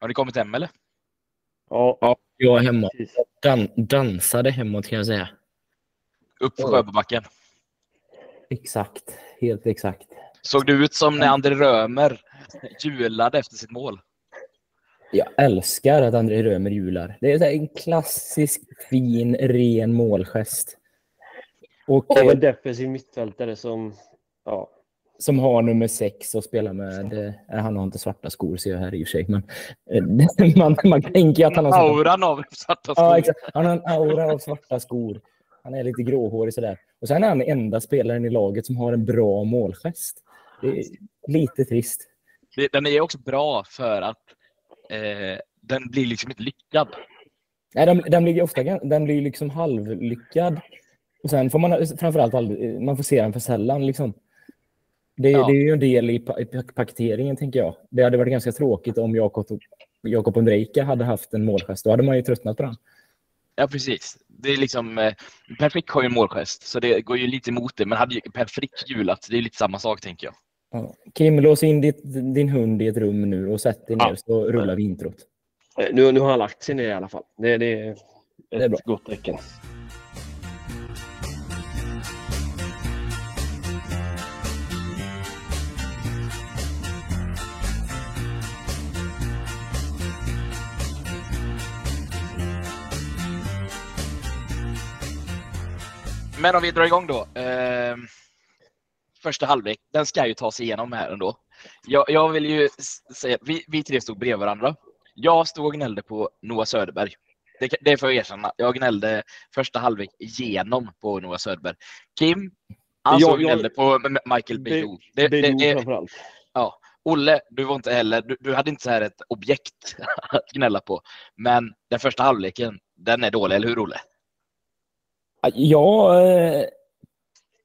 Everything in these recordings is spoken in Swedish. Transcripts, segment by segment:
Har ni kommit hem eller? Ja, Ja, jag är hemma. Dan dansade hemåt kan jag säga. Upp för Ja. Sjöbobacken. Exakt. Helt exakt. Såg du ut som när André Römer julade efter sitt mål? Jag älskar att André Römer jular. Det är en klassisk, fin, ren målgest. Och Det var en defensiv mittfältare som... Ja. Som har nummer sex och spelar med... Eh, han har inte svarta skor ser jag här i och för sig. Men, eh, man, man tänker att han har... Auran av svarta skor. Ja, exakt. Han har en aura av svarta skor. Han är lite gråhårig sådär. Och sen är han den enda spelaren i laget som har en bra målgest. Det är lite trist. Den är också bra för att eh, den blir liksom inte lyckad. Nej, den, den blir ofta den blir liksom halvlyckad. Och sen får man framförallt aldrig, man får se den för sällan. Liksom. Det, Ja. det är ju en del i, pa- i pak- paketeringen, tänker jag. Det hade varit ganska tråkigt om Jakob Jakob Ondrejka hade haft en målgest. Då hade man ju tröttnat på den. Ja, precis. Det är liksom, eh, Per Frick har ju en målgest, så det går ju lite emot det. Men hade ju Per Frick julat, det är lite samma sak tänker jag. Ja. Kim, lås in ditt, din hund i ett rum nu och sätt dig ner Ja. så rullar vi introt. Eh, Nu, nu har han lagt sig ner i alla fall. Det, det är ett Det är bra. gott tecken. Men om vi drar igång då. Eh, första halvlek, den ska ju ta sig igenom här ändå. Jag, jag vill ju säga, vi, vi tre stod bredvid varandra. Jag stod och gnällde på Noah Söderberg. Det, det får jag erkänna. Jag gnällde första halvlek igenom på Noah Söderberg. Kim, han Jag- gnällde på Michael Be- Beidou. Det, det, det, framförallt. Olle, du var inte heller, du, du hade inte så här ett objekt att gnälla på. Men den första halvleken, den är dålig, eller hur Olle? Jag eh,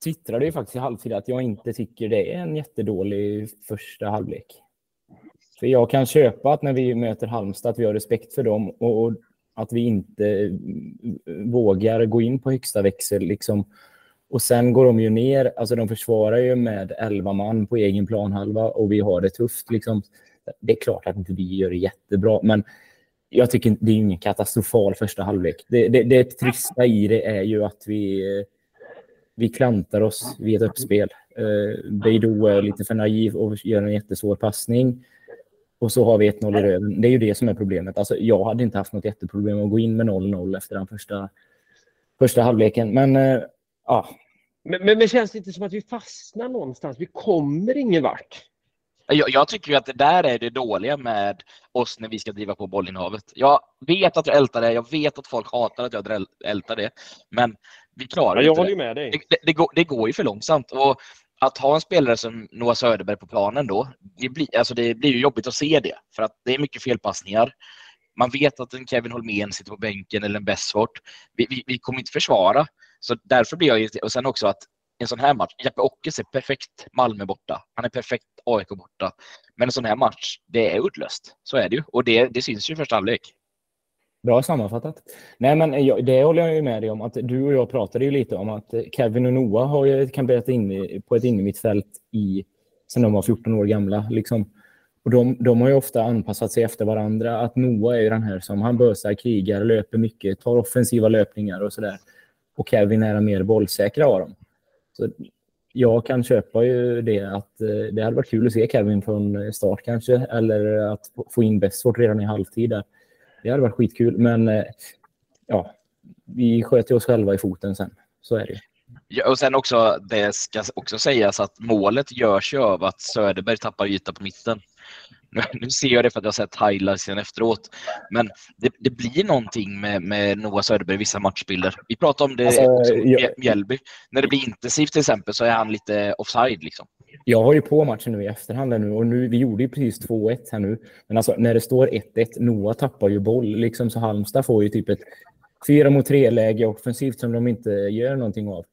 twittrade ju faktiskt i halvtid att jag inte tycker det är en jättedålig första halvlek. För jag kan köpa att när vi möter Halmstad att vi har respekt för dem och, att vi inte eh, vågar gå in på högsta växel. Liksom. Och sen går de ju ner, alltså de försvarar ju med 11 man på egen planhalva och vi har det tufft. Liksom. Det är klart att inte vi gör det jättebra, men jag tycker det är ingen katastrofal första halvlek. Det, det, det trista i det är ju att vi, eh, vi klantar oss vid ett uppspel. Uh, Beidou är lite för naiv och gör en jättesvår passning. Och så har vi 1-0 i röven. Det är ju det som är problemet. Alltså, jag hade inte haft något jätteproblem att gå in med 0-0 efter den första, första halvleken. Men eh, ja, Men, men, men känns det inte som att vi fastnar någonstans? Vi kommer ingen vart. Jag, jag tycker ju att det där är det dåliga med oss när vi ska driva på bollinnehavet. Jag vet att jag ältar det, jag vet att folk hatar att jag ältar det, men vi klarar Ja, inte jag det. håller ju med dig. Det, det, det, går, det går ju för långsamt. Och att ha en spelare som Noah Söderberg på planen då, det blir, alltså det blir ju jobbigt att se det. För att det är mycket felpassningar. Man vet att en Kevin Holmén sitter på bänken eller en Bessfort. Vi, vi, vi kommer inte försvara. Så därför blir jag irriterad. Och sen också att en sån här match, Jeppe Ockes är perfekt Malmö borta. Han är perfekt AIK borta. Men en sån här match, det är uddlöst. Så är det ju. Och det, det syns ju i första halvlek. Bra sammanfattat. Nej, men jag, det håller jag ju med dig om. att Du och jag pratade ju lite om att Kevin och Noah har ju kamperat in på ett innermittfält sen de var 14 år gamla. Liksom. Och de, de har ju ofta anpassat sig efter varandra. Att Noah är ju den här som han bösar, krigar, löper mycket, tar offensiva löpningar och sådär. Och Kevin är den mer bollsäkra av dem. Så jag kan köpa ju det att eh, det hade varit kul att se Kevin från eh, start kanske. Eller att få- in Bessford redan i halvtid. Där. Det hade varit skitkul, men eh, ja, vi sköt oss själva i foten sen. Så är det ju. Ja, och sen också, det ska också sägas att målet görs ju av att Söderberg tappar yta på mitten. Nu, ser jag det för att jag har sett highlightsen efteråt. Men det, det blir någonting med, med Noah Söderberg i vissa matchbilder. Vi pratade om det Alltså, jag- Mjäl- Mjällby. När det blir intensivt till exempel så är han lite offside. Liksom. Jag har ju på matchen nu i efterhand här nu och nu, vi gjorde ju precis 2-1 här nu. Men alltså när det står 1-1, Noah tappar ju boll liksom så Halmstad får ju typ ett 4 mot 3 läge offensivt som de inte gör någonting av.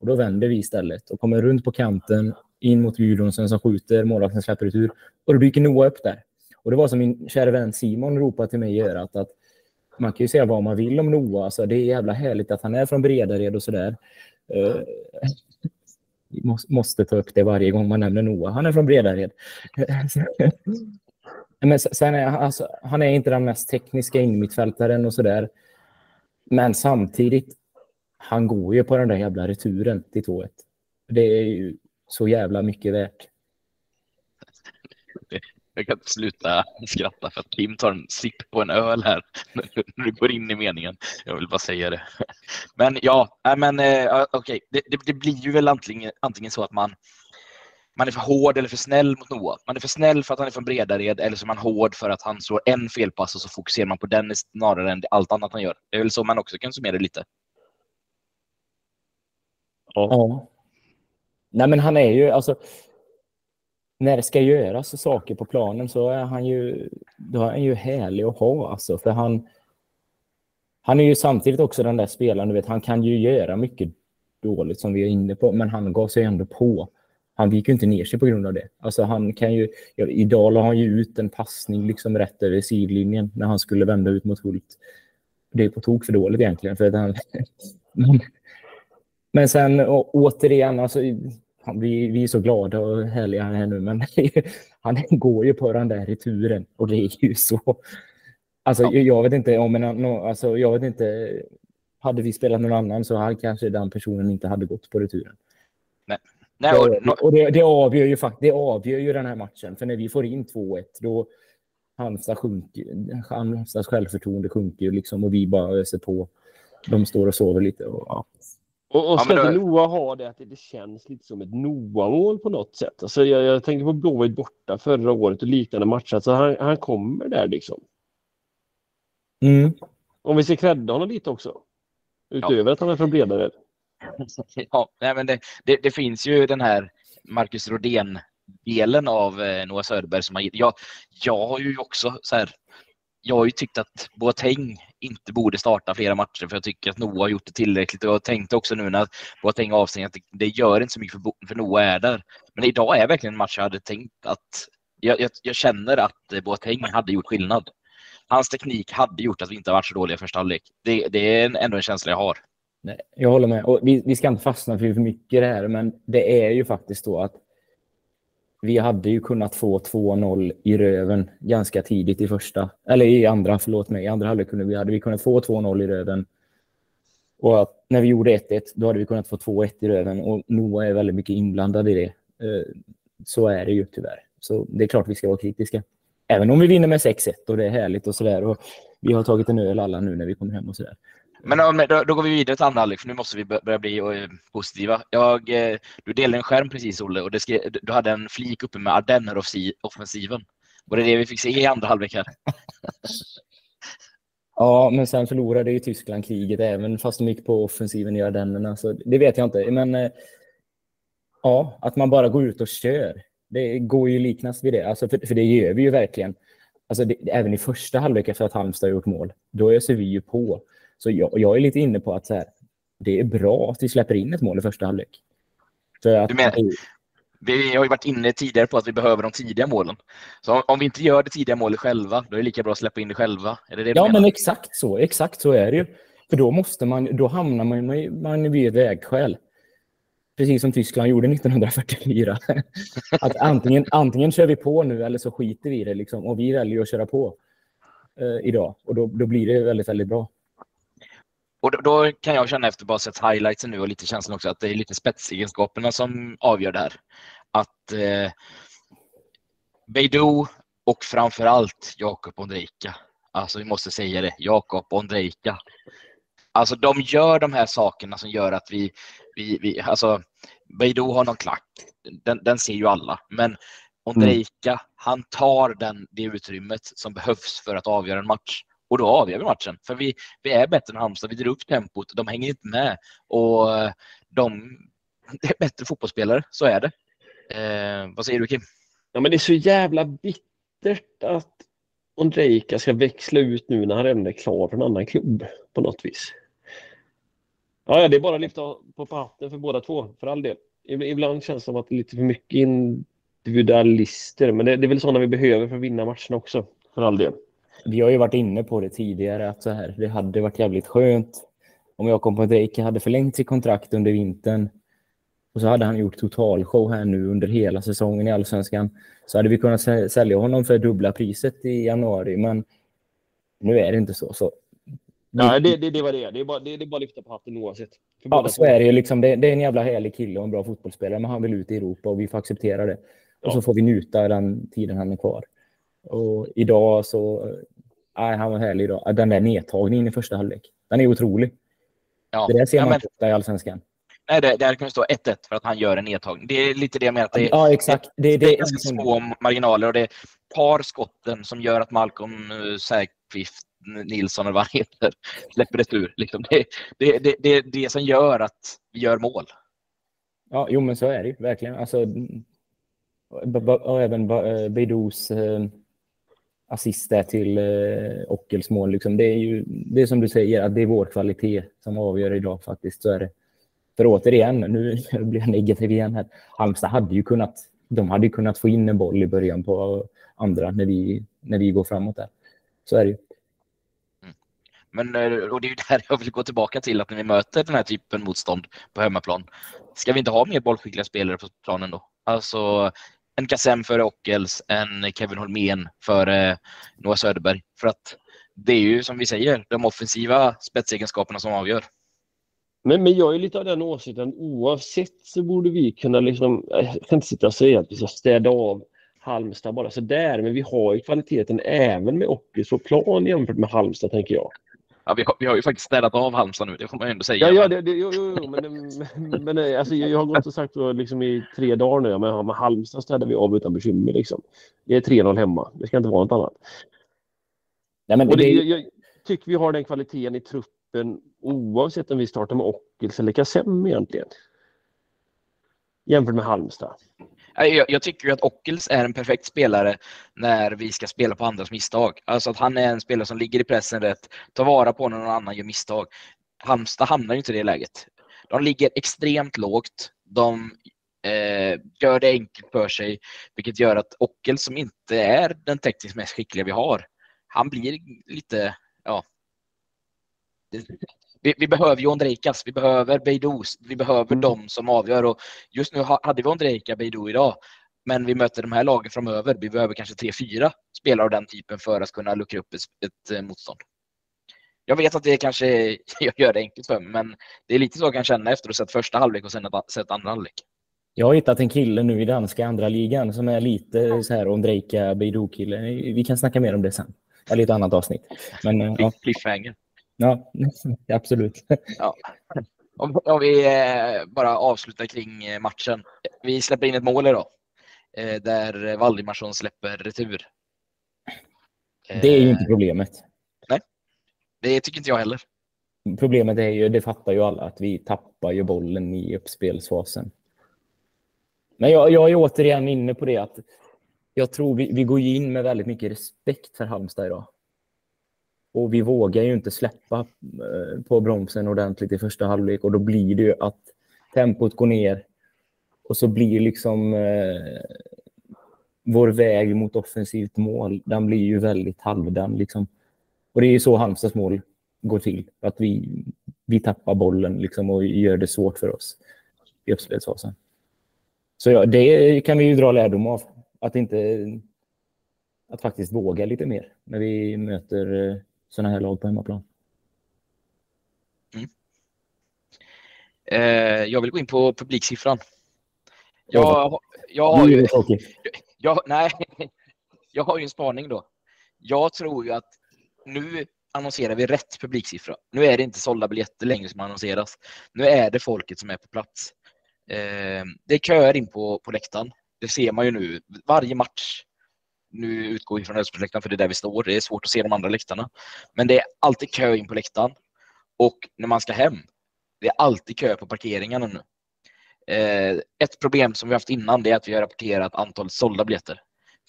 Och då vänder vi istället och kommer runt på kanten in mot Gudrunsen som skjuter, målvakten släpper ut ur och då dyker Noah upp där. Och det var som min kära vän Simon ropade till mig i örat att man kan ju säga vad man vill om Noah. Alltså, det är jävla härligt att han är från Bredared och sådär. Eh, uh, måste, måste ta upp det varje gång man nämner Noah. Han är från Bredared. Men sen är, alltså, han är inte den mest tekniska innermittfältaren och sådär. Men samtidigt, han går ju på den där jävla returen till 2-1. Det är ju så jävla mycket värt. Jag kan inte sluta skratta för att Kim tar en sipp på en öl här när du går in i meningen. Jag vill bara säga det. Men ja, men eh, okej, okay. det, det, det, blir ju väl antingen, antingen så att man man är för hård eller för snäll mot Noah. Man är för snäll för att han är från Bredared eller så är man hård för att han slår en felpass och så fokuserar man på den snarare än allt annat han gör. Det är väl så man också kan summera det lite. Ja. Nej, men han är ju alltså. När det ska göras saker på planen så är han ju, då är han ju härlig att ha alltså, för han. Han är ju samtidigt också den där spelaren, du vet, han kan ju göra mycket dåligt som vi är inne på, men han gav sig ändå på han gick ju inte ner sig på grund av det. Alltså han kan ju, ja, idag la han ju ut en passning liksom rätt över sidlinjen när han skulle vända ut mot Hult. Det är på tok för dåligt egentligen. För att han, men sen å, återigen, alltså, vi, vi är så glada och härliga här nu, men han går ju på den där returen och det är ju så. Alltså, ja. jag vet inte om en, alltså, jag vet inte. Hade vi spelat någon annan så hade kanske den personen inte hade gått på returen. Nej. Nej, och, och det, det, avgör ju det avgör ju den här matchen. För när vi får in 2-1 då Halmstad sjunker, Halmstads självförtroende sjunker liksom och vi bara öser på. De står och sover lite. Och, ja. Och, och ja, då... Noah ha det att det, känns lite som ett Noah-mål på något sätt. Alltså jag, jag tänker på Blåvitt borta förra året och liknande matcher. Så han, han kommer där liksom. Mm. Om vi ska credda honom lite också. Utöver ja. att han är från Bredared. ja, nej, men det, det, det, finns ju den här Marcus Rodén delen av eh, Noah Söderberg som har jag, jag har ju också så här, jag har ju tyckt att Boateng inte borde starta flera matcher för jag tycker att Noah har gjort det tillräckligt och jag tänkte också nu när Boateng avstängde att det, det, gör inte så mycket för, för Noah är där. Men idag är verkligen en match jag hade tänkt att jag, jag, jag känner att Boateng hade gjort skillnad. Hans teknik hade gjort att vi inte varit så dåliga i första halvlek. Det, det är ändå en känsla jag har. Nej, jag håller med. Och vi, vi ska inte fastna för mycket i det här, men det är ju faktiskt så att vi hade ju kunnat få 2-0 i röven ganska tidigt i första, eller i andra, förlåt mig, i andra halvlek kunde vi, hade vi kunnat få 2-0 i röven. Och att när vi gjorde 1-1, då hade vi kunnat få 2-1 i röven och Noah är väldigt mycket inblandad i det. Eh, så är det ju tyvärr. Så det är klart vi ska vara kritiska. Även om vi vinner med 6-1 och det är härligt och sådär. vi har tagit en öl alla nu när vi kommer hem och sådär. Men då, då, går vi vidare till andra halvlek, för nu måste vi börja bli eh, positiva. Jag, eh, du delade en skärm precis, Olle, och skrev, du hade en flik uppe med Ardenner-offensiven. Var det det vi fick se i andra halvlek här? ja, men sen förlorade ju Tyskland kriget även fast de gick på offensiven i Ardennerna. Så det vet jag inte. Men eh, ja, att man bara går ut och kör. Det går ju liknas vid det. Alltså, för, för det gör vi ju verkligen. Alltså det, även i första halvlek efter att Halmstad gjort mål, då öser vi ju på. Så jag, jag är lite inne på att här, det är bra att vi släpper in ett mål i första halvlek. För du menar, vi har ju varit inne tidigare på att vi behöver de tidiga målen. Så om vi inte gör det tidiga målet själva, då är det lika bra att släppa in det själva. Är det det ja, men exakt så. Exakt så är det ju. För då, måste man, då hamnar man, man vid ett vägskäl. Precis som Tyskland gjorde 1944. att antingen, antingen kör vi på nu eller så skiter vi i det. Liksom, och vi väljer att köra på eh, idag. Och då, då blir det väldigt, väldigt bra. Och då, då, kan jag känna efter bara sett highlightsen nu och lite känslan också att det är lite spetsegenskaperna som avgör det här. Att eh, Beidou och framförallt Jakob Ondrejka. Alltså vi måste säga det, Jakob Ondrejka. Alltså de gör de här sakerna som gör att vi, vi, vi alltså Beidou har någon klack, den, den ser ju alla, men Ondrejka, mm. han tar den, det utrymmet som behövs för att avgöra en match. Och då avgör vi matchen. För vi, vi är bättre än Halmstad. Vi drar upp tempot. De hänger inte med. Och eh, de är bättre fotbollsspelare. Så är det. Eh, vad säger du Kim? Ja, men det är så jävla bittert att Ondrejka ska växla ut nu när han redan är klar för en annan klubb på något vis. Ja, det är bara att lyfta på hatten för båda två, för all del. Ibland känns det som att det är lite för mycket individualister, men det, det är väl sådana vi behöver för att vinna matchen också, för all del vi har ju varit inne på det tidigare att så här, det hade varit jävligt skönt om Jakob Drake hade förlängt sitt kontrakt under vintern och så hade han gjort totalshow här nu under hela säsongen i Allsvenskan så hade vi kunnat sälja honom för dubbla priset i januari. Men nu är det inte så. så Nej, det, det, det var det. Det är bara, det, det är bara att lyfta på hatten oavsett. Ja, så är det ju. Liksom, det, det, är en jävla härlig kille och en bra fotbollsspelare, men han vill ut i Europa och vi får acceptera det. Och så får vi njuta den tiden han är kvar. Och idag så... Nej, han var härlig idag. Den där nedtagningen i första halvlek, den är otrolig. Ja. Det där ser man ja, men... ofta i Allsvenskan. Nej, det, det kunde stå 1-1 för att han gör en nedtagning. Det är lite det jag menar. Det, ja, exakt. Det, det, det är ganska små marginaler och det är par skotten som gör att Malcolm uh, Säfqvist Nilsson eller vad han heter släpper det ur. Liksom. Det, det, det, det är det som gör att vi gör mål. Ja, jo, men så är det ju verkligen. Alltså, och även eh, Beidous eh, assist där till eh, Ockels mål. Liksom. Det är ju det är som du säger, att det är vår kvalitet som avgör idag faktiskt. Så är det. För återigen, nu blir jag negativ igen här. Halmstad hade ju kunnat, de hade kunnat få in en boll i början på andra när vi, när vi går framåt där. Så är det ju. Mm. Men eh, och det är ju där jag vill gå tillbaka till att när vi möter den här typen motstånd på hemmaplan, ska vi inte ha mer bollskickliga spelare på planen då? Alltså en Kassem före Ockels, en Kevin Holmén före eh, Noah Söderberg. För att det är ju som vi säger, de offensiva spetsegenskaperna som avgör. Men, men jag är lite av den åsikten, oavsett så borde vi kunna liksom, eh, jag kan inte sitta och säga att vi ska städa av Halmstad bara så där, men vi har ju kvaliteten även med Ockels på plan jämfört med Halmstad tänker jag. Ja, vi, har, vi har ju faktiskt städat av Halmstad nu, det får man ju ändå säga. Ja, ja det, det, jo, jo, men, men, men alltså, jag har gått och sagt liksom, i tre dagar nu, men med Halmstad städar vi av utan bekymmer. Liksom. Det är 3-0 hemma, det ska inte vara något annat. Nej, men det, det, jag tycker vi har den kvaliteten i truppen oavsett om vi startar med Ockels eller Kassem egentligen. Jämfört med Halmstad. Jag, jag tycker att Ockels är en perfekt spelare när vi ska spela på andras misstag. Alltså att han är en spelare som ligger i pressen rätt, tar vara på när någon annan gör misstag. Halmstad hamnar ju inte i det läget. De ligger extremt lågt. De eh, gör det enkelt för sig, vilket gör att Ockel som inte är den tekniskt mest skickliga vi har, han blir lite, ja, vi, vi, behöver ju Ondrejkas, vi behöver Beidous, vi behöver mm. dem som avgör. Och just nu hade vi Ondrejka, Beidou idag, men vi möter de här lagen framöver. Vi behöver kanske tre, fyra spelare av den typen för att kunna luckra upp ett, ett eh, motstånd. Jag vet att det kanske jag gör det enkelt för mig, men det är lite så jag kan känna efter att ha sett första halvlek och sen sett andra halvlek. Jag har hittat en kille nu i danska andra ligan som är lite så här Ondrejka, Beidou-kille. Vi kan snacka mer om det sen. Eller ett annat avsnitt. Men, ja. Cliffhanger. Ja, absolut. Ja. Om, om vi eh, bara avslutar kring eh, matchen. Vi släpper in ett mål idag. Eh, där Valdimarsson släpper retur. Det är ju inte problemet. Nej, det tycker inte jag heller. Problemet är ju, det fattar ju alla, att vi tappar ju bollen i uppspelsfasen. Men jag, jag är återigen inne på det att jag tror vi, vi går in med väldigt mycket respekt för Halmstad idag. Och vi vågar ju inte släppa eh, på bromsen ordentligt i första halvlek och då blir det ju att tempot går ner och så blir liksom eh, vår väg mot offensivt mål, den blir ju väldigt halvdan. Liksom. Och det är ju så Halmstads mål går till. Att vi, vi tappar bollen liksom, och gör det svårt för oss i uppspelsfasen. Så ja, det kan vi ju dra lärdom av. Att inte att faktiskt våga lite mer när vi möter eh, sådana här lag på hemmaplan. Mm. Eh, jag vill gå in på publiksiffran. Jag, jag, har ju, jag, nej, jag har ju en spaning då. Jag tror ju att nu annonserar vi rätt publiksiffra. Nu är det inte sålda biljetter längre som annonseras. Nu är det folket som är på plats. Eh, det är köer in på, på läktaren. Det ser man ju nu. Varje match nu utgår vi från Älvsborgsläktaren för det är där vi står. Det är svårt att se de andra läktarna. Men det är alltid kö in på läktaren. Och när man ska hem, det är alltid kö på parkeringarna nu. Eh, ett problem som vi haft innan det är att vi har rapporterat antalet sålda biljetter.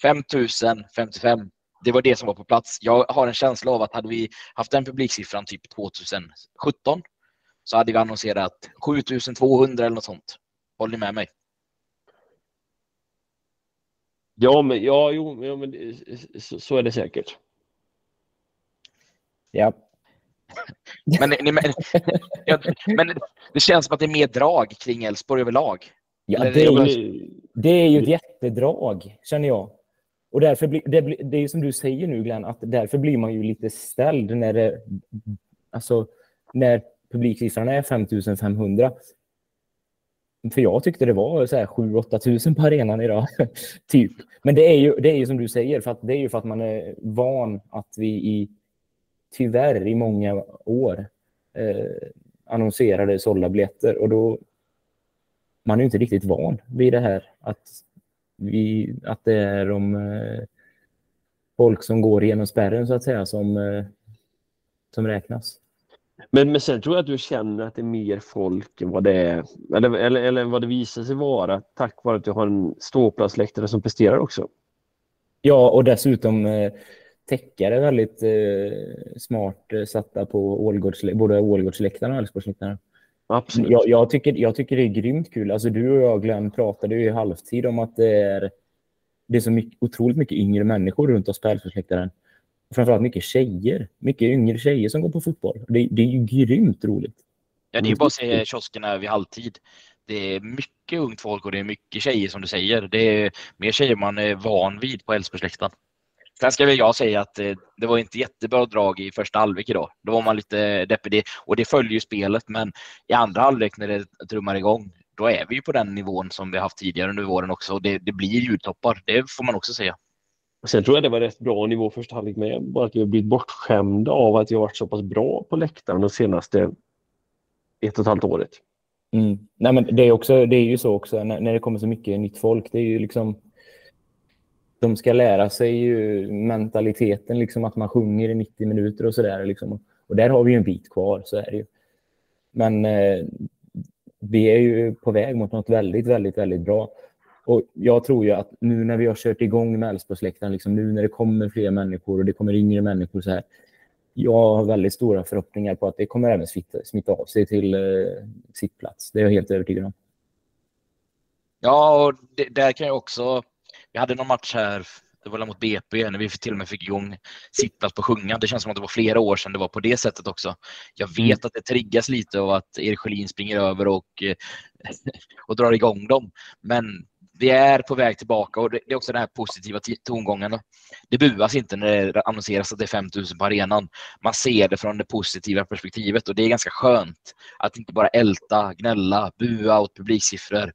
5055, det var det som var på plats. Jag har en känsla av att hade vi haft den publiksiffran typ 2017 så hade vi annonserat 7200 eller något sånt. Håller ni med mig? Ja, men, ja, jo, ja, men så, så är det säkert. Ja. Men, ni- men, ja, men det känns som att det är mer drag kring Elfsborg överlag. Ja, det, är ju, det är ju ett jättedrag, känner jag. Och därför blir, det, blir, det är ju som du säger nu, Glenn, att därför blir man ju lite ställd när det, alltså, när publiksiffran är 5500. För jag tyckte det var 7-8 tusen på arenan idag. typ. Men det är, ju, det är ju som du säger, för att, det är ju för att man är van att vi i, tyvärr i många år eh, annonserade sålda biljetter. Och då, man är ju inte riktigt van vid det här. Att, vi, att det är de eh, folk som går igenom spärren så att säga som, eh, som räknas men, men sen tror jag att du känner att det är mer folk än vad det är, eller, eller, eller vad det visar sig vara, tack vare att du har en ståplatsläktare som presterar också. Ja, och dessutom eh, täckare väldigt eh, smart eh, satta på Ålgårds, både Ålgårdsläktaren och Älvsborgsläktaren. Absolut. Jag, jag, tycker, jag tycker det är grymt kul. Alltså, du och jag, Glenn, pratade ju i halvtid om att det är, det är så mycket, otroligt mycket yngre människor runt oss på Älvsborgsläktaren. Framförallt mycket tjejer. Mycket yngre tjejer som går på fotboll. Det, det är ju grymt roligt. Ja, det är ju bara att se kioskerna vid halvtid. Det är mycket ungt folk och det är mycket tjejer som du säger. Det är mer tjejer man är van vid på Älvsborgsläktaren. Sen ska väl jag säga att eh, det var inte jättebra drag i första halvlek idag. Då var man lite deppig. Och det följer ju spelet, men i andra halvlek när det trummar igång, då är vi ju på den nivån som vi haft tidigare under våren också. Och det, det blir ljudtoppar, det får man också säga. Sen tror jag det var rätt bra nivå första halvlek med. Bara att vi har blivit bortskämda av att vi har varit så pass bra på läktaren de senaste ett och ett halvt året. Mm. Nej, men det, är också, det är ju så också när, när det kommer så mycket nytt folk. Det är ju liksom, de ska lära sig ju mentaliteten, liksom att man sjunger i 90 minuter och sådär. Liksom. Och där har vi ju en bit kvar, så är det ju. Men eh, vi är ju på väg mot något väldigt, väldigt, väldigt bra. Och jag tror ju att nu när vi har kört igång med Älvsborgsläktaren, liksom nu när det kommer fler människor och det kommer yngre människor så här. Jag har väldigt stora förhoppningar på att det kommer även smitta, smitta av sig till eh, sittplats. Det är jag helt övertygad om. Ja, och det, där kan jag också... Vi hade någon match här, det var mot BP, när vi till och med fick igång sittplats på sjungan. Det känns som att det var flera år sedan det var på det sättet också. Jag vet att det triggas lite av att Erik Sjölin springer över och, och drar igång dem. Men vi är på väg tillbaka och det är också den här positiva tongången. Det buas inte när det annonseras att det är 5000 på arenan. Man ser det från det positiva perspektivet och det är ganska skönt att inte bara älta, gnälla, bua åt publiksiffror.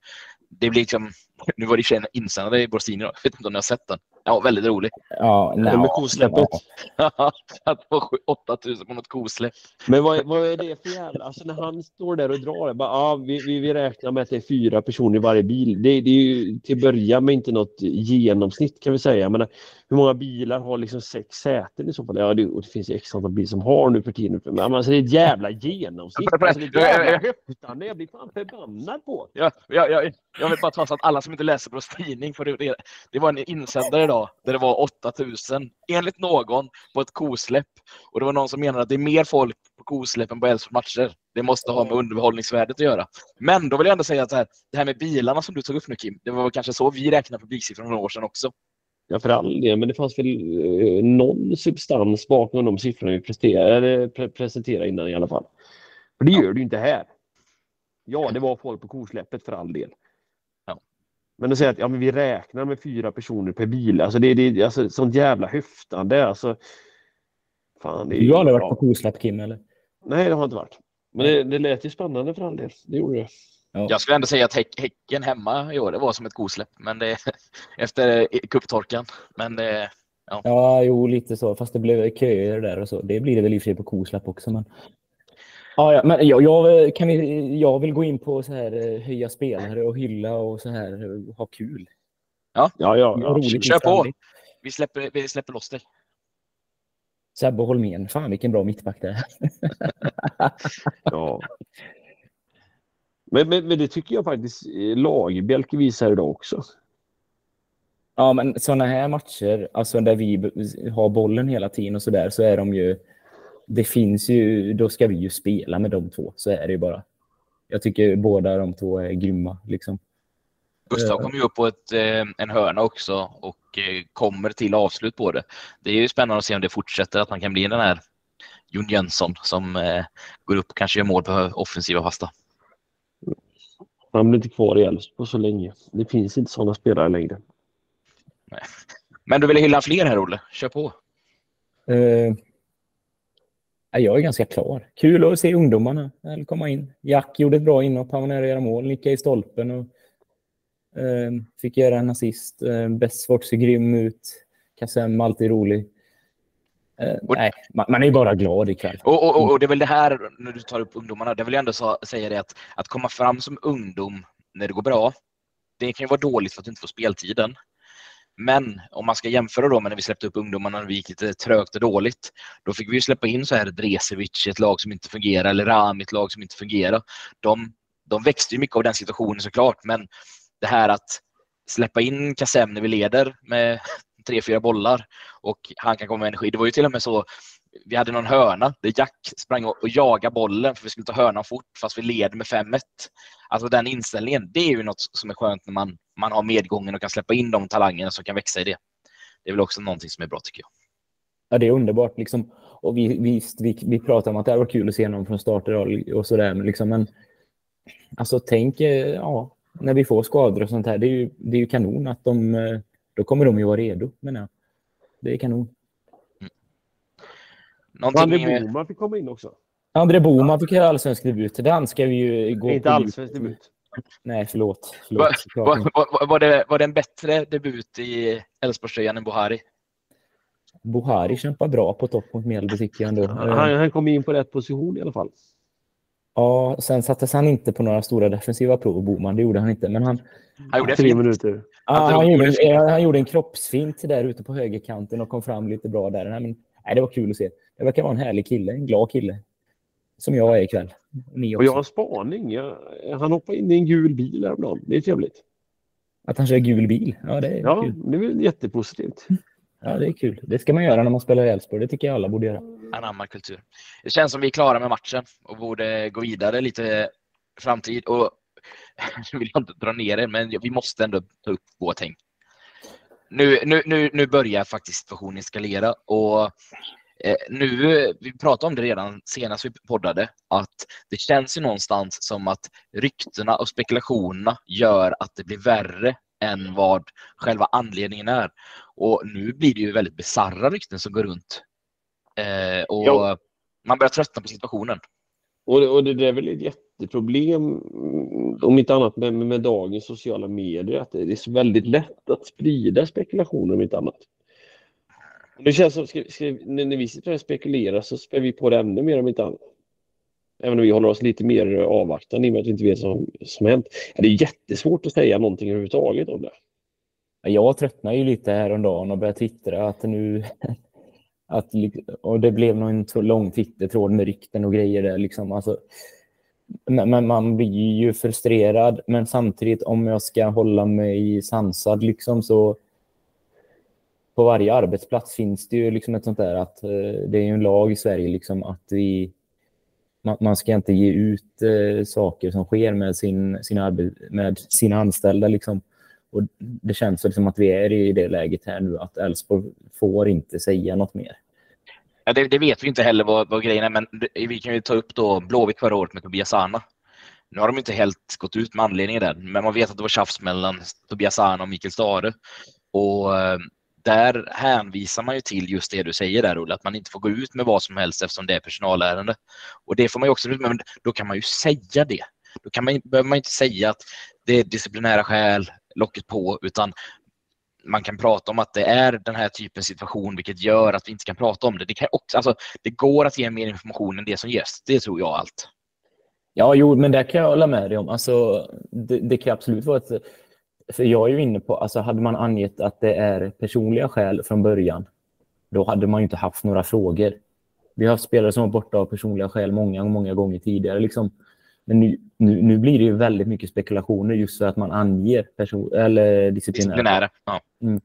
Det blir liksom, nu var det i och för sig en insändare i Borstini, jag vet inte om ni har sett den. Ja, väldigt rolig. Ja, Eller med kosläppet. att få 8000 på något kosläpp. Men vad, vad är det för jävla... Alltså när han står där och drar, jag bara, ah, vi, vi, vi räknar med att det är fyra personer i varje bil. Det, det är ju till att börja med inte något genomsnitt kan vi säga. Men hur många bilar har liksom sex säten i så fall? Ja, det, och det finns ju x antal bilar som har nu för tiden. Men alltså, det är ett jävla genomsnitt. Alltså, det är ett jävla höftande. Jag blir fan förbannad på. Ja, ja, ja, jag vill bara ta så att alla som inte läser Borås Tidning får det, det. Det var en insändare idag där det var 8000 enligt någon på ett kosläpp. Och det var någon som menade att det är mer folk på kosläpp än på Elfsborgs matcher. Det måste ha med underhållningsvärdet att göra. Men då vill jag ändå säga att det här, det här med bilarna som du tog upp nu Kim, det var kanske så vi räknade publiksiffror för några år sedan också. Ja, för all del, men det fanns väl eh, någon substans bakom de siffrorna vi presterade, pre presenterade innan i alla fall. För det gör det ju inte här. Ja, det var folk på kosläppet för all del. Ja. Men att säga att ja, men vi räknar med fyra personer per bil, alltså det, det alltså, sånt jävla höftande. Alltså, fan, det är, Du har aldrig ja. varit på kosläpp, Kim? Eller? Nej, det har jag inte varit. Men det, det lät ju spännande för all del. Det gjorde det. Jag skulle ändå säga att häck, Häcken hemma i år, det var som ett kosläpp. Men det, efter eh, cuptorkan. Men det, Ja, jo, lite så. Fast det blev köer där och så. Det blir det väl i och för sig på kosläpp också. Men... Ja, ja, men jag, jag, kan vi, jag vill gå in på så här eh, höja spelare och hylla och så här eh, ha kul. Ja, ja, Ha ja. roligt kör på. vi, släpper, vi släpper loss dig. Sebbe Holmén, fan vilken bra mittback det är. ja. Men, men, men det tycker jag faktiskt eh, Lagerbielke visar idag också. Ja, men sådana här matcher, alltså där vi har bollen hela tiden och så där, så är de ju... Det finns ju, då ska vi ju spela med de två, så är det ju bara. Jag tycker båda de två är grymma. Liksom. Gustav Ja. kommer ju upp på ett, eh, en hörna också och eh, kommer till avslut på det. Det är ju spännande att se om det fortsätter, att han kan bli den här Jon Jönsson som eh, går upp och kanske gör mål på offensiva fasta. Han blir inte kvar i Elfsborg så länge. Det finns inte sådana spelare längre. Nej. Men du vill hylla fler här, Olle? Kör på. Uh, jag är ganska klar. Kul att se ungdomarna komma in. Jack gjorde ett bra inhopp, han var nära att göra mål, nickade i stolpen och uh, fick göra en assist. Uh, Bessfort ser grym ut. Kassem alltid rolig. Uh, och, nej, man, man, är ju bara glad ikväll. Och, och, och, det är väl det här, när du tar upp ungdomarna, det vill jag ändå så, säga det att, att komma fram som ungdom när det går bra, det kan ju vara dåligt för att du inte får speltiden. Men om man ska jämföra då med när vi släppte upp ungdomarna när vi gick lite trögt och dåligt. Då fick vi ju släppa in så här Dresevic i ett lag som inte fungerar eller Rami i ett lag som inte fungerar. De, de växte ju mycket av den situationen såklart, men det här att släppa in Kassem när vi leder med tre, fyra bollar och han kan komma med energi. Det var ju till och med så vi hade någon hörna där Jack sprang och jagade bollen för vi skulle ta hörnan fort fast vi led med 5-1. Alltså den inställningen, det är ju något som är skönt när man, man har medgången och kan släppa in de talangerna som kan växa i det. Det är väl också någonting som är bra tycker jag. Ja, det är underbart. Liksom. Och vi, visst, vi, vi pratar om att det var kul att se någon från start och sådär. Men, liksom, men alltså tänk, eh, ja, när vi får skador och sånt här. Det är ju, det är ju kanon att de, eh, då kommer de ju vara redo. Men det är kanon. Någonting... André Boman fick komma in också. André Boman fick göra allsvensk debut. Den ska vi ju gå Inte allsvensk debut. Nej, förlåt. förlåt var, var, var, det, var det en bättre debut i Elfsborgströjan än Bohari? Bohari kämpar bra på topp mot Mjällby tycker jag ändå. Han, han kom in på rätt position i alla fall. Ja, sen sattes han inte på några stora defensiva prov, Boman. Det gjorde han inte. Men han... Han gjorde tre minuter. Ja, han, gjorde, en, han gjorde en kroppsfint där ute på högerkanten och kom fram lite bra där. Nej, men, nej, det var kul att se. Det verkar vara en härlig kille, en glad kille. Som jag är ikväll. Ni också. Och jag har en spaning. Jag, han hoppade in i en gul bil häromdagen. Det är trevligt. Att han kör gul bil? Ja, det är ja, kul. det är väl jättepositivt. Ja, det är kul. Det ska man göra när man spelar i Elfsborg. Det tycker jag alla borde göra. Anamma kultur. Det känns som vi är klara med matchen och borde gå vidare lite framtid. Och nu vill jag inte dra ner det, men vi måste ändå ta upp Boateng. Nu, nu, nu, nu börjar faktiskt situationen eskalera och nu, vi pratade om det redan senast vi poddade, att det känns ju någonstans som att ryktena och spekulationerna gör att det blir värre än vad själva anledningen är. Och nu blir det ju väldigt bizarra rykten som går runt. Eh, och ja. man börjar tröttna på situationen. Och det, och det är väl ett jätteproblem, om inte annat med, med dagens sociala medier, att det är så väldigt lätt att sprida spekulationer om inte annat. Det känns som, ska, ska, när vi sitter och spekulerar så spär vi på det ännu mer om inte annat. Även om vi håller oss lite mer avvaktande i och med att vi inte vet vad som, som hänt. Det är jättesvårt att säga någonting överhuvudtaget om det. Jag tröttnade ju lite häromdagen och började twittra att nu... Att, och det blev nog en lång twittertråd med rykten och grejer där. Liksom. Alltså, men man blir ju frustrerad. Men samtidigt om jag ska hålla mig sansad liksom, så på varje arbetsplats finns det ju liksom ett sånt där att eh, det är ju en lag i Sverige liksom att vi man, man ska inte ge ut eh, saker som sker med, sin, sin arbet, med sina anställda. Liksom. Och det känns som att vi är i det läget här nu att Elfsborg får inte säga något mer. Ja, det, det, vet vi inte heller vad, vad grejen är, men vi kan ju ta upp då Blåvitt förra året med Tobias Anna. Nu har de inte helt gått ut med anledningen där, men man vet att det var tjafs mellan Tobias Anna och Mikael Stare. Och eh, där hänvisar man ju till just det du säger där Olle, att man inte får gå ut med vad som helst eftersom det är personalärende. Och det får man ju också, men då kan man ju säga det. Då kan man, behöver man inte säga att det är disciplinära skäl, locket på, utan man kan prata om att det är den här typen av situation vilket gör att vi inte kan prata om det. Det, kan också, alltså, det går att ge mer information än det som ges. Det tror jag allt. Ja, jo, men det kan jag hålla med dig om. Alltså, det, det kan absolut vara ett för jag är ju inne på, alltså hade man angett att det är personliga skäl från början, då hade man ju inte haft några frågor. Vi har haft spelare som var borta av personliga skäl många, många gånger tidigare. Liksom. Men nu, nu, nu blir det ju väldigt mycket spekulationer just för att man anger person, eller disciplinära. disciplinära ja. Mm.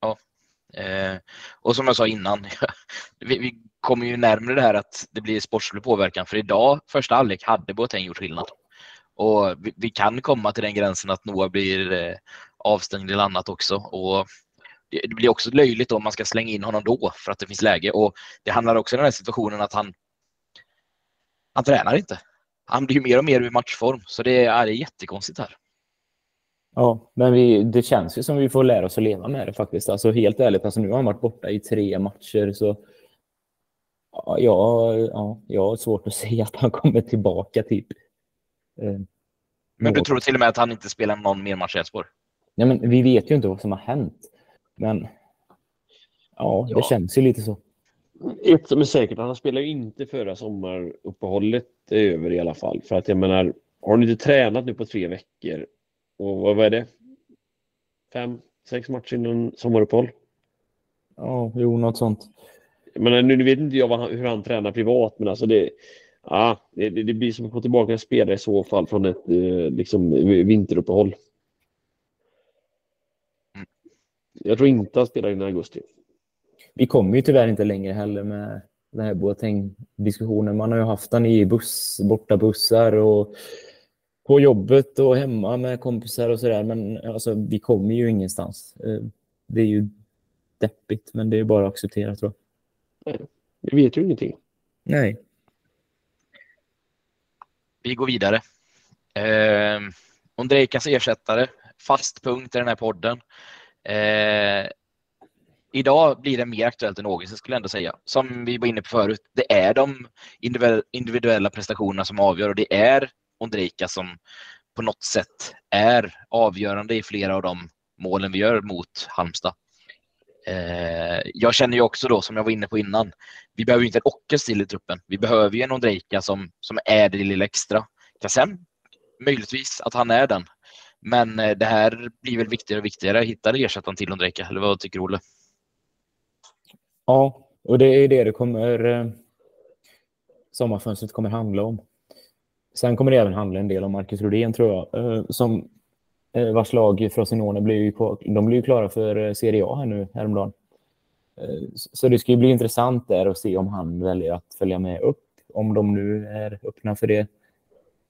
ja. Eh, och som jag sa innan, vi, vi kommer ju närmare det här att det blir sportslig påverkan. För idag, första halvlek, hade Boateng gjort skillnad. Och vi, vi, kan komma till den gränsen att Noah blir eh, avstängd eller annat också. Och det blir också löjligt om man ska slänga in honom då för att det finns läge. Och Det handlar också om den här situationen att han, han tränar inte. Han blir ju mer och mer i matchform, så det är, det är jättekonstigt här. Ja, men vi, det känns ju som vi får lära oss att leva med det faktiskt. Alltså helt ärligt, alltså nu har han varit borta i tre matcher så ja, ja, jag har svårt att se att han kommer tillbaka typ. Eh, men du tror till och med att han inte spelar någon mer match i Elfsborg? Nej, men vi vet ju inte vad som har hänt. Men ja, det ja. känns ju lite så. Ett som är säkert, han spelar ju inte förra sommaruppehållet över i alla fall. För att jag menar, har ni inte tränat nu på tre veckor och vad är det? Fem, sex matcher innan sommaruppehåll? Ja, jo, något sånt. Men nu vet inte jag han, hur han tränar privat, men alltså det, ja, det, det, blir som att få tillbaka en spelare i så fall från ett eh, liksom, vinteruppehåll. Jag tror inte han spelar in i augusti. Vi kommer ju tyvärr inte längre heller med den här Boateng-diskussionen. Man har ju haft den i buss, borta bussar och på jobbet och hemma med kompisar och sådär. Men alltså, vi kommer ju ingenstans. Eh, det är ju deppigt, men det är bara att acceptera tror jag. Vi vet ju ingenting. Nej. Vi går vidare. Eh, Ondrejkas ersättare, fast punkt i den här podden. Eh, idag blir det mer aktuellt än någonsin skulle jag ändå säga. Som vi var inne på förut, det är de individuella prestationerna som avgör och det är Ondrejka som på något sätt är avgörande i flera av de målen vi gör mot Halmstad. Eh, jag känner ju också då, som jag var inne på innan, vi behöver inte en Ockerstil i truppen. Vi behöver ju en Ondrejka som, som är det lilla extra. Kassem, möjligtvis att han är den. Men eh, det här blir väl viktigare och viktigare. Hitta ersättaren till Ondrejka, eller vad tycker Olle? Ja, och det är det det kommer eh, sommarfönstret kommer handla om. Sen kommer det även handla en del om Marcus Rodén tror jag. Eh, som Eh, vars lag Frosinone blir ju, på, de blir ju klara för eh, Serie A här nu häromdagen. Eh, så det ska ju bli intressant där att se om han väljer att följa med upp. Om de nu är öppna för det.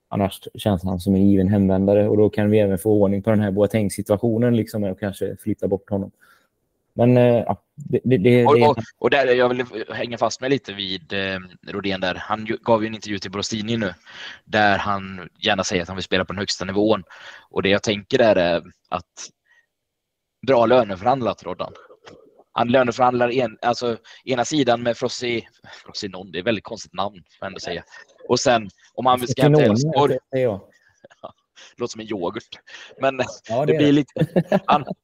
Annars känns han som en given hemvändare och då kan vi även få ordning på den här Boateng-situationen liksom och kanske flytta bort honom. Men eh, ja, det, det, och, och, och, där, jag vill hänga fast mig lite vid eh, Rodén där. Han gav ju en intervju till Brostini nu där han gärna säger att han vill spela på den högsta nivån. Och det jag tänker är att bra löneförhandlat, Roddan. Han löneförhandlar en, alltså, ena sidan med Frossi, Frosinon, det är ett väldigt konstigt namn får ändå säga. Och sen om han vill ska till Elfsborg. Låter som en yoghurt. Men ja, det, det blir lite... Han,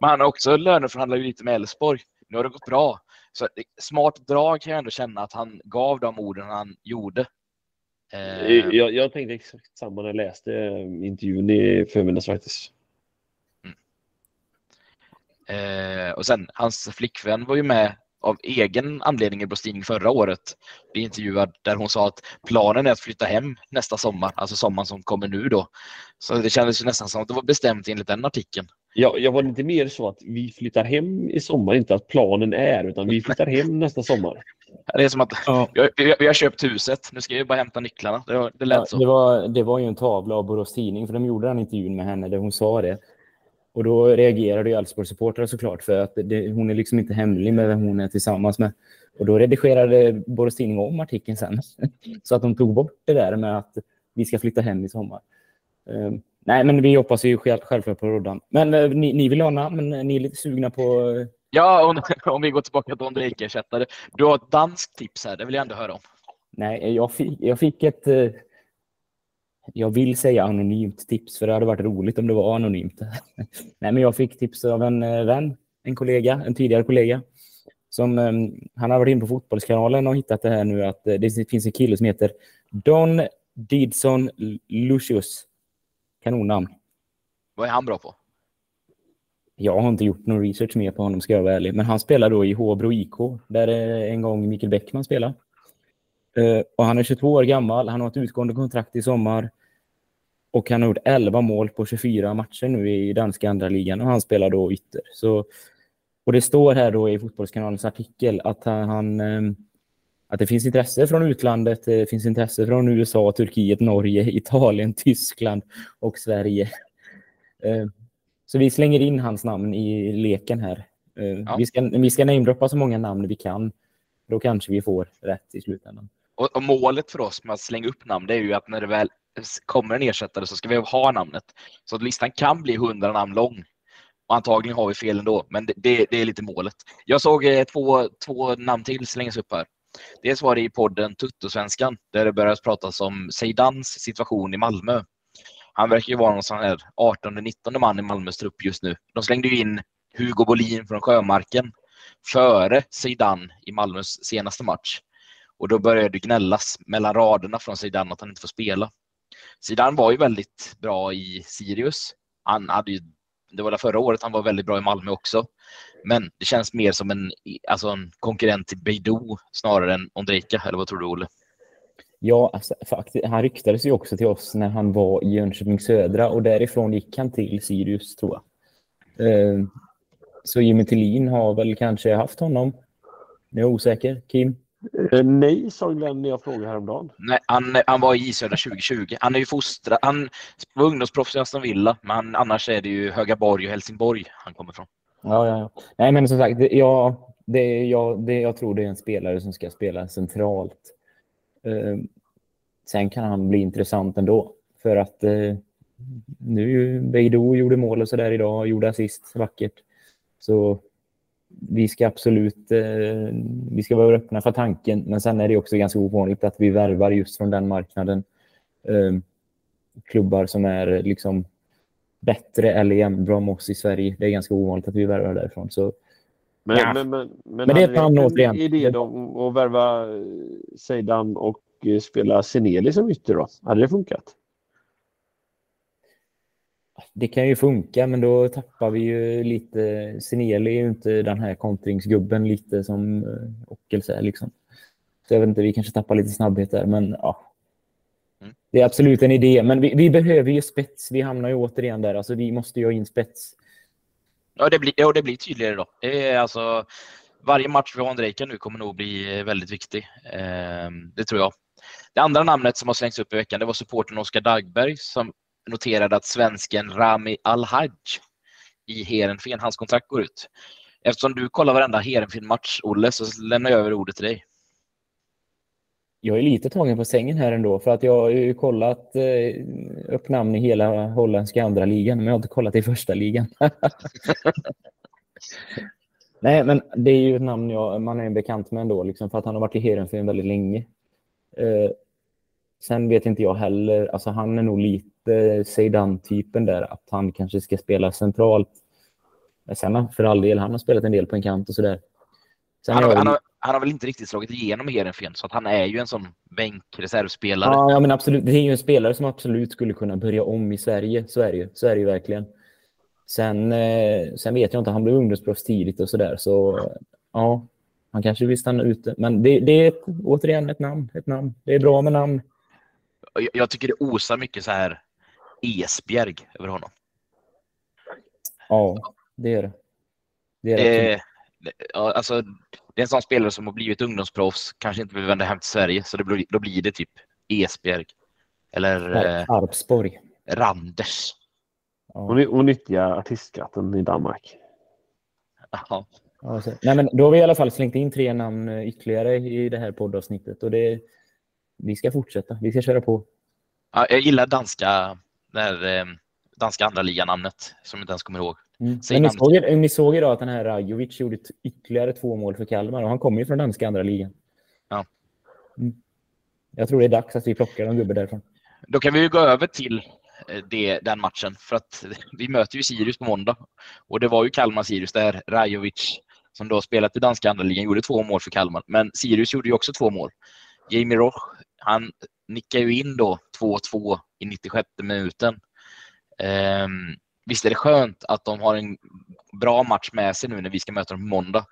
men han har också löneförhandlat lite med Elfsborg. Nu har det gått bra. Så smart drag kan jag ändå känna att han gav de orden han gjorde. Eh, jag, jag tänkte exakt samma när jag läste eh, intervjun i förmiddags faktiskt. Mm. Eh, och sen hans flickvän var ju med av egen anledning i Brostidning förra året. Bli intervjuad där hon sa att planen är att flytta hem nästa sommar, alltså sommaren som kommer nu då. Så det kändes ju nästan som att det var bestämt enligt den artikeln. Ja, jag var inte mer så att vi flyttar hem i sommar, inte att planen är, utan vi flyttar hem nästa sommar. Det är som att ja. vi, har, vi, har, köpt huset, nu ska vi bara hämta nycklarna. Det, det lät ja, så. Det var, det var ju en tavla av Borås Tidning, för de gjorde den intervjun med henne där hon sa det. Och då reagerade ju Elfsborgs supportrar såklart för att det, hon är liksom inte hemlig med vem hon är tillsammans med. Och då redigerade Borås Tidning om artikeln sen. Så att de tog bort det där med att vi ska flytta hem i sommar. Um, nej, men vi hoppas ju själv, självklart på Roddan. Men uh, ni, ni, vill ha namn, ni är lite sugna på... Uh... Ja, om, om, vi går tillbaka till Ondrejka ersättare. Du har ett danskt tips här, det vill jag ändå höra om. Nej, jag fick, jag fick ett... Jag vill säga anonymt tips, för det hade varit roligt om det var anonymt. Nej, men jag fick tips av en eh, vän, en kollega, en tidigare kollega. Som, han har varit in på Fotbollskanalen och hittat det här nu att eh, det finns en kille som heter Don Didson Lucius. Kanonnamn. Vad är han bra på? Jag har inte gjort någon research mer på honom, ska jag vara ärlig. Men han spelar då i Håbro IK, där en gång Mikael Bäckman spelade. Eh, och han är 22 år gammal. Han har ett utgående kontrakt i sommar. Och han har gjort 11 mål på 24 matcher nu i danska andra ligan och han spelar då ytter. Så, och det står här då i Fotbollskanalens artikel att han, ehm, att det finns intresse från utlandet. Det finns intresse från USA, Turkiet, Norge, Italien, Tyskland och Sverige. Eh, Så vi slänger in hans namn i leken här. Eh, Ja. Vi ska, vi ska namedroppa så många namn vi kan. Då kanske vi får rätt i slutändan. Och, och målet för oss med att slänga upp namn det är ju att när det väl kommer en ersättare så ska vi ha namnet. Så att listan kan bli 100 namn lång. Och antagligen har vi fel ändå, men det, det, det är lite målet. Jag såg eh, två, två namn till slängas upp här. Dels var det i podden Tuttosvenskan där det började pratas om Seidans situation i Malmö. Han verkar ju vara någon sån här 18-19 man i Malmös trupp just nu. De slängde ju in Hugo Bolin från Sjömarken före Zeidan i Malmös senaste match. Och då började det gnällas mellan raderna från Zidane att han inte får spela. Zidane var ju väldigt bra i Sirius. Han hade ju, det var förra året han var väldigt bra i Malmö också. Men det känns mer som en, alltså en konkurrent till Beidou snarare än Ondrejka, eller vad tror du Olle? Ja, alltså, faktiskt, han ryktades ju också till oss när han var i Jönköping Södra och därifrån gick han till Sirius tror jag. Eh, så Jimmy Tillin har väl kanske haft honom. Nu är jag osäker. Kim? Eh, nej, sa Glenn när jag frågade häromdagen. Nej, han, han var i Södra 2020. Han är ju fostrad. Han var ungdomsproffs i Aston Villa, men annars är det ju Högaborg och Helsingborg han kommer från. Ja, ja, ja. Nej, men som sagt, det, ja, det, ja, det, jag tror det är en spelare som ska spela centralt. Eh, sen kan han bli intressant ändå. För att eh, nu Beidou gjorde mål och sådär idag, gjorde assist vackert. Så vi ska absolut eh, vi ska vara öppna för tanken. Men sen är det också ganska ovanligt att vi värvar just från den marknaden. Eh, klubbar som är liksom bättre eller jämnbra med oss i Sverige. Det är ganska ovanligt att vi värvar därifrån. Så Men, Ja. men, men, men, det är ett varit återigen. en idé då att värva eh, Zeidan och eh, spela Seneli som ytter då? Hade det funkat? Det kan ju funka, men då tappar vi ju lite... Seneli är ju inte den här kontringsgubben lite som eh, Ockels är. Liksom. Så jag vet inte, vi kanske tappar lite snabbhet där, men ja. Mm. Det är absolut en idé, men vi, vi behöver ju spets. Vi hamnar ju återigen där. Alltså, vi måste ju ha in spets. Ja, det blir, ja, det blir tydligare då. Det är alltså, varje match vi har Ondrejka nu kommer nog bli väldigt viktig. Eh, det tror jag. Det andra namnet som har slängts upp i veckan det var supporten Oskar Dagberg som noterade att svensken Rami Al-Haj i Heerenveen, hans kontrakt går ut. Eftersom du kollar varenda Heerenveen-match, Olle, så lämnar jag över ordet till dig. Jag är lite tagen på sängen här ändå, för att jag har ju kollat eh, upp namn i hela holländska andra ligan, men jag har inte kollat i första ligan. Nej, men det är ju ett namn jag, man är bekant med ändå, liksom, för att han har varit i Heerenveen väldigt länge. Eh, sen vet inte jag heller, alltså han är nog lite Zeidan-typen där, att han kanske ska spela centralt. Men sen för all del, han har spelat en del på en kant och sådär. Sen Han har, jag han, har, han har väl inte riktigt slagit igenom i Heerenveen, så att han är ju en sån bänkreservspelare. Ja, ja, men absolut. Det är ju en spelare som absolut skulle kunna börja om i Sverige. Så är det ju, så är det ju verkligen. Sen, eh, sen vet jag inte, han blev ungdomsproffs tidigt och sådär. Så ja, han kanske vill stanna ute. Men det, det är ett, återigen ett namn, ett namn. Det är bra med namn. Jag, tycker det osar mycket så här Esbjerg över honom. Ja, det är det. Det är det. Det, ja, alltså, det är en sån spelare som har blivit ungdomsproffs, kanske inte vill vända hem till Sverige, så det blir, då blir det typ Esbjerg. Eller eh, Arpsborg. Randers. Ja. Och, och nyttja artistskatten i Danmark. Ja. Ja, så. Nej, men då har vi i alla fall slängt in tre namn eh, ytterligare i det här poddavsnittet. Och det, vi ska fortsätta. Vi ska köra på. Ja, jag gillar danska, här, eh, danska andra liganamnet som jag inte ens kommer ihåg. Mm. Men ni såg, ni såg idag att den här Rajovic gjorde t- ytterligare två mål för Kalmar och han kommer ju från danska andra ligan. Ja. Mm. Jag tror det är dags att vi plockar en gubbe därifrån. Då kan vi ju gå över till eh, det, den matchen, för att vi möter ju Sirius på måndag. Och det var ju Kalmar-Sirius där Rajovic, som då spelat i danska andra ligan, gjorde två mål för Kalmar. Men Sirius gjorde ju också två mål. Jamie Roch, han nickar ju in då 2-2 i 96 minuten. Ehm, visst är det skönt att de har en bra match med sig nu när vi ska möta dem på måndag?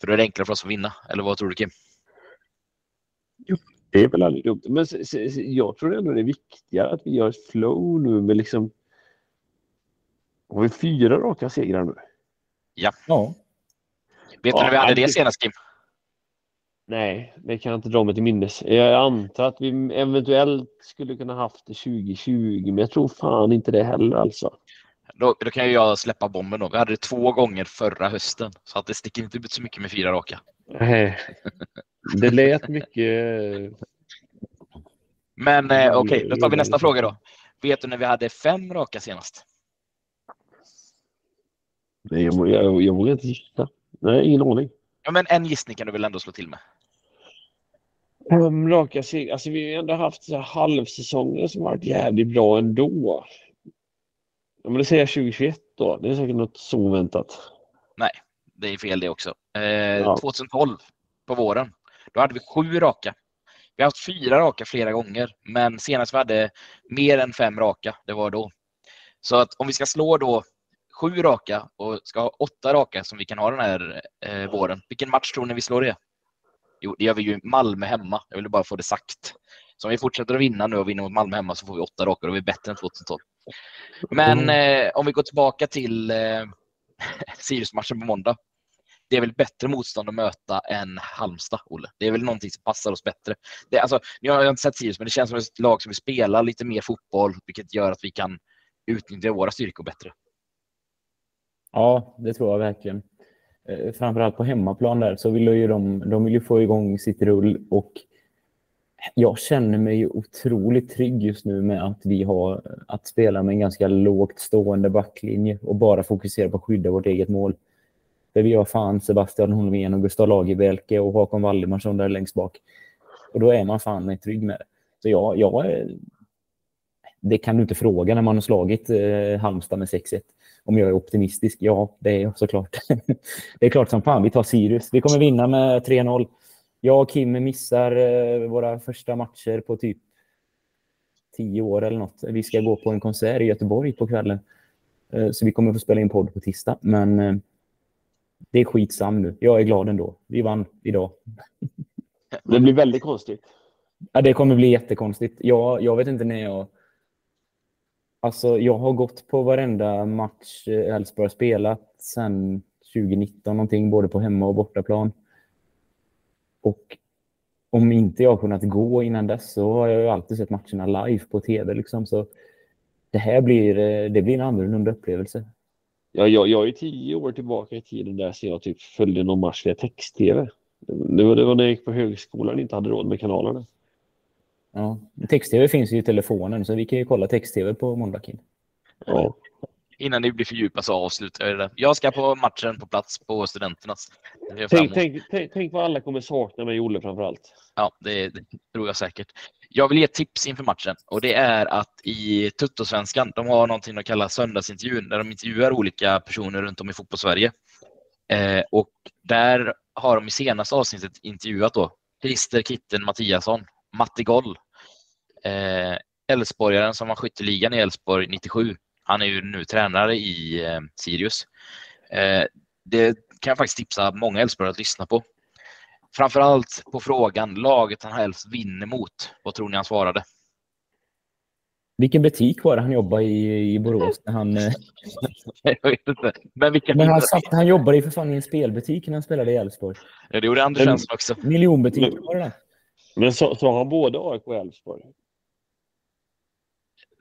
För då är det enklare för oss att vinna. Eller vad tror du Kim? Det är väl aldrig dumt. Men s- s- s- jag tror ändå det är viktigare att vi gör ett flow nu med liksom... Har vi fyra raka segrar nu? Ja. Vet du Ja, när vi hade det- det senast Kim? Nej, det kan jag inte dra mig till minnes. Jag antar att vi eventuellt skulle kunna haft det 2020, men jag tror fan inte det heller alltså. då, då kan jag släppa bomben då. Vi hade det två gånger förra hösten, så att det sticker inte ut så mycket med fyra raka. Nej. Det lät mycket... Men eh, okej, okay, då tar vi nästa fråga då. Vet du när vi hade fem raka senast? Nej, jag, jag, jag vågar inte gissa. Nej, ingen aning. Ja, men en gissning kan du väl ändå slå till med? Raka segrar. Alltså, vi har ändå haft så halvsäsonger som varit jävligt bra ändå. Ja, men det säger jag 2021 då. Det är säkert något så oväntat. Nej, det är fel det också. Eh, ja. 2012 på våren, då hade vi sju raka. Vi har haft fyra raka flera gånger, men senast vi hade mer än fem raka, det var då. Så att om vi ska slå då sju raka och ska ha åtta raka som vi kan ha den här eh, våren, vilken match tror ni vi slår det? Jo, det gör vi ju Malmö hemma. Jag ville bara få det sagt. Så om vi fortsätter att vinna nu och vinner mot Malmö hemma så får vi åtta raka och vi är bättre än 2012. Men mm. eh, om vi går tillbaka till eh, Sirius-matchen på måndag. Det är väl bättre motstånd att möta än Halmstad, Olle. Det är väl någonting som passar oss bättre. Det, alltså, jag har inte sett Sirius, men det känns som ett lag som vill spela lite mer fotboll, vilket gör att vi kan utnyttja våra styrkor bättre. Ja, det tror jag verkligen. Eh, framförallt på hemmaplan där så vill ju de, de vill ju få igång sitt rull och jag känner mig otroligt trygg just nu med att vi har att spela med en ganska lågt stående backlinje och bara fokusera på att skydda vårt eget mål. Där vi har fan Sebastian Holmén och Gustav Lagerbielke och Håkon Valdemarsson där längst bak. Och då är man fan mig trygg med det. Så jag, jag, det kan du inte fråga när man har slagit eh, Halmstad med 6-1. Om jag är optimistisk? Ja, det är jag såklart. det är klart som fan vi tar Sirius. Vi kommer vinna med 3-0. Jag och Kim missar eh, våra första matcher på typ tio år eller något. Vi ska gå på en konsert i Göteborg på kvällen. Eh, så vi kommer få spela in podd på tisdag. Men eh, det är skitsam nu. Jag är glad ändå. Vi vann idag. Det blir väldigt konstigt. Ja, det kommer bli jättekonstigt. Jag, jag vet inte när jag... Alltså, jag har gått på varenda match Elfsborg har spelat sedan 2019 någonting, både på hemma och bortaplan. Och om inte jag har kunnat gå innan dess så har jag ju alltid sett matcherna live på tv. Liksom. Så det här blir, eh, det blir en annorlunda upplevelse. Ja, jag, jag är tio år tillbaka i tiden där så jag typ följde någon match via text-tv. Det var, det var när jag gick på högskolan och inte hade råd med kanalerna. Ja, text-tv finns ju i telefonen så vi kan ju kolla text-tv på måndagen. Ja innan det blir för djupa så avslutar jag det. Jag ska på matchen på plats på Studenternas. Tänk, tänk, tänk, tänk, vad alla kommer sakna mig, Olle, framför allt. Ja, det, det, tror jag säkert. Jag vill ge tips inför matchen och det är att i Tuttosvenskan, de har någonting att kalla söndagsintervjun där de intervjuar olika personer runt om i fotbollssverige. Eh, och där har de i senaste avsnittet intervjuat då Christer Kitten Mattiasson, Matti Goll, eh, Elfsborgaren som var skytteligan i Elfsborg 97 han är ju nu tränare i eh, Sirius. Eh, det kan jag faktiskt tipsa många Elfsborg att lyssna på. Framförallt på frågan laget han helst vinner mot. Vad tror ni han svarade? Vilken butik var det han jobbade i i Borås? När han. Men, vilka Men han, satt, han jobbade ju för fan i en spelbutik när han spelade i Elfsborg. Ja, det gjorde Anders Svensson också. Miljonbutik var det. Men så, så han både AIK och Elfsborg?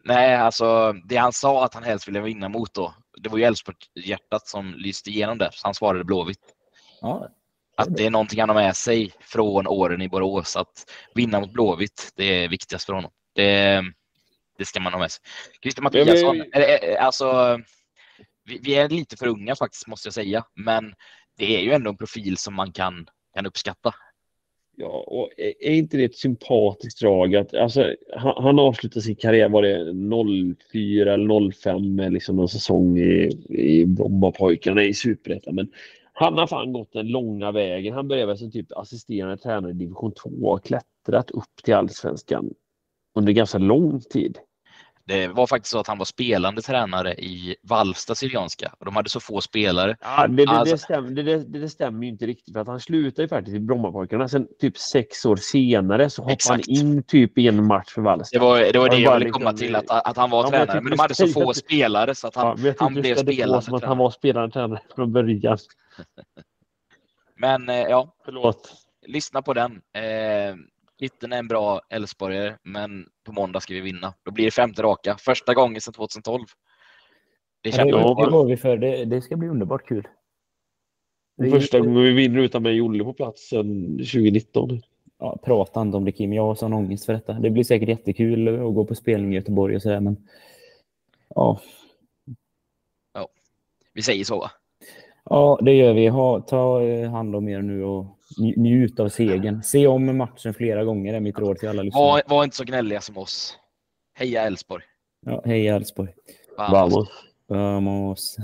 Nej, alltså det han sa att han helst ville vinna mot då, det var ju Elfsborg-hjärtat som lyste igenom där, så han svarade Blåvitt. Ja, att det är någonting han har med sig från åren i Borås, att vinna mot Blåvitt, det är viktigast för honom. Det, det ska man ha med sig. Christer Mattiasson, alltså, vi, vi, är lite för unga faktiskt, måste jag säga, men det är ju ändå en profil som man kan, kan uppskatta. Ja, och är inte det ett sympatiskt drag att alltså, han, han avslutade sin karriär, var det 04 eller 05 med liksom någon säsong i, i Brommapojkarna i Superettan. Men han har fan gått den långa vägen. Han började som typ assisterande tränare i division 2 och klättrat upp till allsvenskan under ganska lång tid. Det var faktiskt så att han var spelande tränare i Valsta Syrianska och de hade så få spelare. Ja, det, det, alltså... det, stämmer, det, det, stämmer ju inte riktigt för att han slutade ju faktiskt i Brommapojkarna. Sen typ sex år senare så hoppade Exakt. han in typ i en match för Valsta. Det var det, var det jag ville liksom... komma till, att, att han var ja, tränare. Men, men de hade så få spelare så att han, ja, han blev spelande som att han var spelande tränare från början. men eh, ja, förlåt. Lyssna på den. Eh, Kitten är en bra Elfsborgare, men på måndag ska vi vinna. Då blir det femte raka. Första gången sedan 2012. Det Ja, det, det går vi för. Det, det ska bli underbart kul. Vi- Första gången vi vinner utan med Jolle på plats sedan 2019. Ja, prata inte om det Kim, jag har sån ångest för detta. Det blir säkert jättekul att gå på spelning i Göteborg och sådär men ja, Vi säger så va? ja det gör vi. Ha, ta eh, hand om er nu och njut av segern. Se om matchen flera gånger är mitt råd till alla lyssnare. Var, var inte så gnälliga som oss. Heja Elfsborg! Ja, hej Elfsborg. Vamos. Vamos. Vamos.